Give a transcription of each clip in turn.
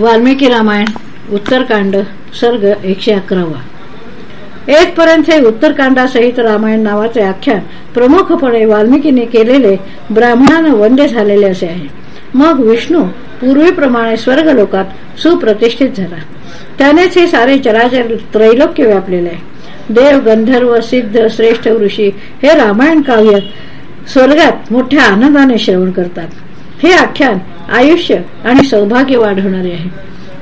वाल्मिकी रामायण उत्तरकांड सर्ग एकशे अकरावा. एक पर्यंत हे उत्तरकांडासहित रामायण नावाचे आख्यान प्रमुखपणे वाल्मिकीने केलेले ब्राह्मणानं वंदे झालेले असे आहे. मग विष्णू पूर्वीप्रमाणे स्वर्ग लोकात सुप्रतिष्ठित झाला. त्यानेच हे सारे चराचर त्रैलोक्य व्यापलेले आहे. देव गंधर्व सिद्ध श्रेष्ठ ऋषी हे रामायण काव्य स्वर्गात मोठ्या आनंदाने श्रवण करतात. हे आख्यान आयुष्य आणि सौभाग्य वाढवणारे आहे.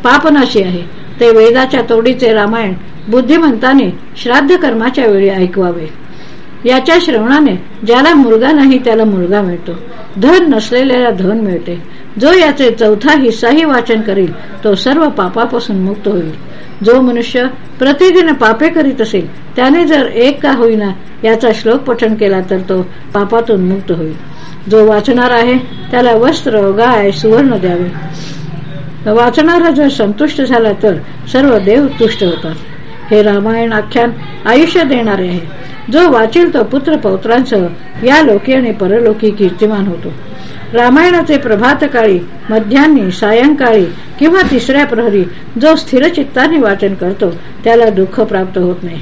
पापनाशी आहे. ते वेदाच्या तोडीचे रामायण बुद्धिमंताने श्राद्ध कर्माच्या वेळी ऐकवावे. याच्या श्रवणाने ज्याला मुलगा नाही त्याला मुलगा मिळतो. धन नसलेल्याला धन मिळते. जो याचे चौथा हिस्साही वाचन करील तो सर्व पापापासून मुक्त होईल. जो मनुष्य प्रतिदिन पापे करीत असेल त्याने जर एक का होईना याचा श्लोक पठण केला तर तो पापातून मुक्त होईल. जो वाचणार आहे त्याला वस्त्र गाय सुवर्ण द्यावे. वाचणारा जर संतुष्ट झाला तर सर्व देव तुष्ट होतात. हे रामायण आख्यान आयुष्य देणारे आहे. जो वाचेल तो पुत्र पौत्रांसह या लोकी आणि परलोकी कीर्तिमान होतो. रामायणाचे प्रभातकाळी मध्यान्नी सायंकाळी किंवा तिसऱ्या प्रहरी जो स्थिर चित्ताने वाचन करतो त्याला दुःख प्राप्त होत नाही.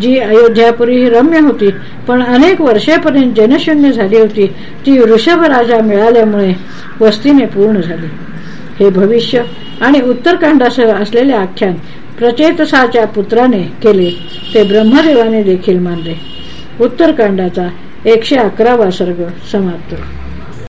जी अयोध्यापुरी रम्य होती पण अनेक वर्षेपर्यंत जनशून्य झाली होती ती वृषभ राजा मिळाल्यामुळे वस्तीने पूर्ण झाली. हे भविष्य आणि उत्तरकांडासह असलेले आख्यान प्रचेतसाच्या पुत्राने केले ते ब्रह्मदेवाने देखील मानले. उत्तरकांडाचा एकशे अकरावा सर्ग समाप्त.